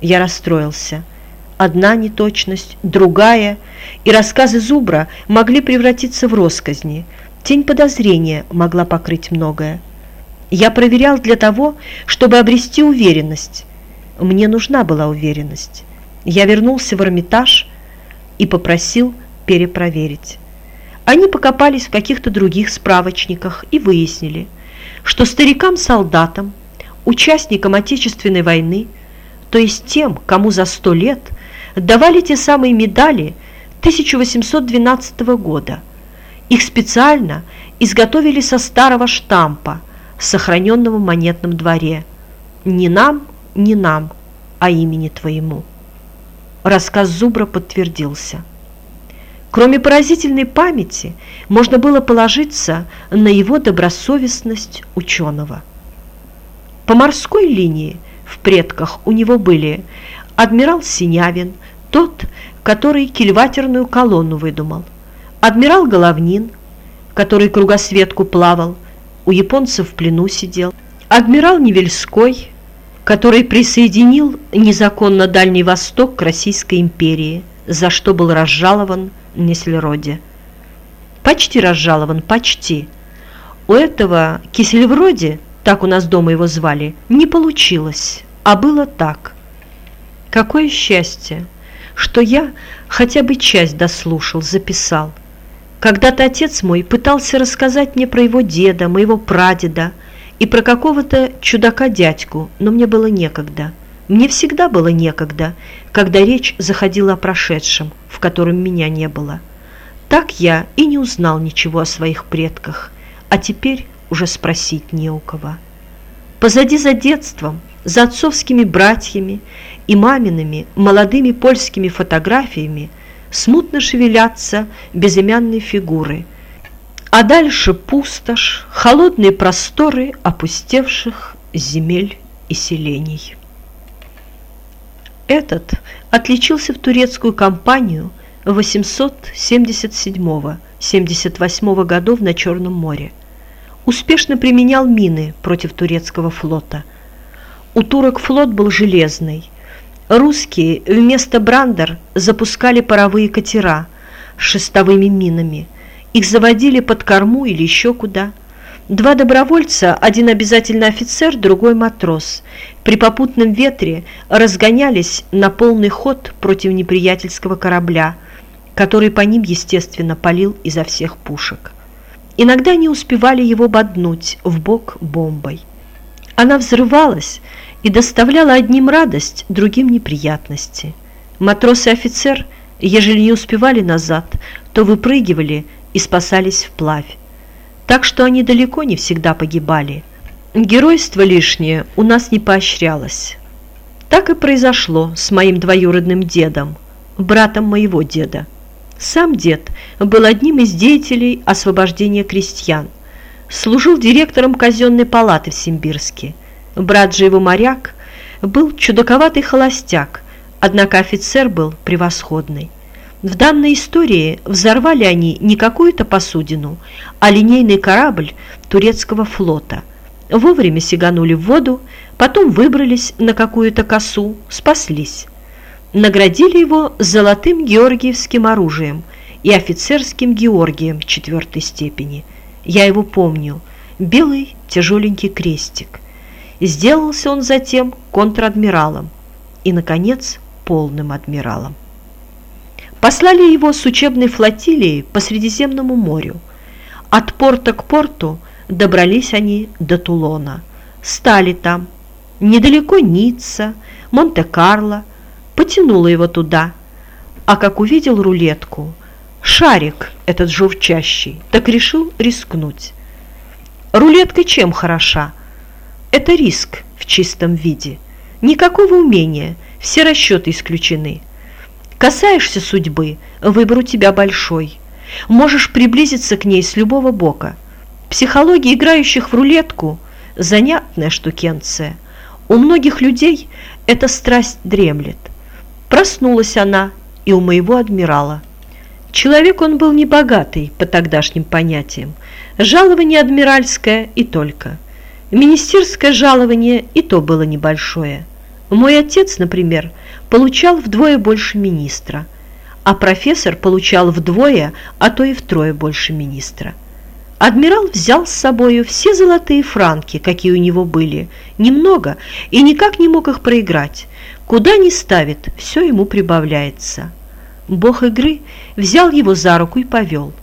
Я расстроился. Одна неточность, другая, и рассказы Зубра могли превратиться в росказни. Тень подозрения могла покрыть многое. Я проверял для того, чтобы обрести уверенность. Мне нужна была уверенность. Я вернулся в Эрмитаж и попросил перепроверить. Они покопались в каких-то других справочниках и выяснили, что старикам-солдатам, участникам Отечественной войны, то есть тем, кому за сто лет – давали те самые медали 1812 года. Их специально изготовили со старого штампа, сохраненного в монетном дворе. «Не нам, не нам, а имени твоему». Рассказ Зубра подтвердился. Кроме поразительной памяти, можно было положиться на его добросовестность ученого. По морской линии в предках у него были адмирал Синявин, тот, который кильватерную колонну выдумал, адмирал Головнин, который кругосветку плавал, у японцев в плену сидел, адмирал Невельской, который присоединил незаконно Дальний Восток к Российской империи, за что был разжалован Неслероде. Почти разжалован, почти. У этого Кисельвроде, так у нас дома его звали, не получилось, а было так – Какое счастье, что я хотя бы часть дослушал, записал. Когда-то отец мой пытался рассказать мне про его деда, моего прадеда и про какого-то чудака-дядьку, но мне было некогда. Мне всегда было некогда, когда речь заходила о прошедшем, в котором меня не было. Так я и не узнал ничего о своих предках, а теперь уже спросить не у кого. Позади за детством, за отцовскими братьями и мамиными молодыми польскими фотографиями смутно шевелятся безымянные фигуры, а дальше пустошь, холодные просторы опустевших земель и селений. Этот отличился в турецкую кампанию 877-78 годов на Черном море. Успешно применял мины против турецкого флота. У турок флот был железный – Русские вместо брандер запускали паровые катера с шестовыми минами. Их заводили под корму или еще куда. Два добровольца, один обязательно офицер, другой матрос, при попутном ветре разгонялись на полный ход против неприятельского корабля, который по ним, естественно, палил изо всех пушек. Иногда не успевали его боднуть в бок бомбой. Она взрывалась, и доставляла одним радость, другим неприятности. Матрос и офицер, ежели не успевали назад, то выпрыгивали и спасались вплавь. Так что они далеко не всегда погибали. Геройство лишнее у нас не поощрялось. Так и произошло с моим двоюродным дедом, братом моего деда. Сам дед был одним из деятелей освобождения крестьян. Служил директором казенной палаты в Симбирске – Брат же его моряк был чудаковатый холостяк, однако офицер был превосходный. В данной истории взорвали они не какую-то посудину, а линейный корабль турецкого флота. Вовремя сиганули в воду, потом выбрались на какую-то косу, спаслись. Наградили его золотым георгиевским оружием и офицерским Георгием четвертой степени. Я его помню. Белый тяжеленький крестик – Сделался он затем контр-адмиралом и, наконец, полным адмиралом. Послали его с учебной флотилией по Средиземному морю. От порта к порту добрались они до Тулона. Стали там. Недалеко Ницца, Монте-Карло. Потянуло его туда. А как увидел рулетку, шарик этот журчащий, так решил рискнуть. Рулетка чем хороша? Это риск в чистом виде. Никакого умения, все расчеты исключены. Касаешься судьбы, выбор у тебя большой. Можешь приблизиться к ней с любого бока. Психология играющих в рулетку – занятная штукенция. У многих людей эта страсть дремлет. Проснулась она и у моего адмирала. Человек он был небогатый по тогдашним понятиям. Жалование адмиральское и только – Министерское жалование и то было небольшое. Мой отец, например, получал вдвое больше министра, а профессор получал вдвое, а то и втрое больше министра. Адмирал взял с собою все золотые франки, какие у него были, немного, и никак не мог их проиграть. Куда ни ставит, все ему прибавляется. Бог игры взял его за руку и повел –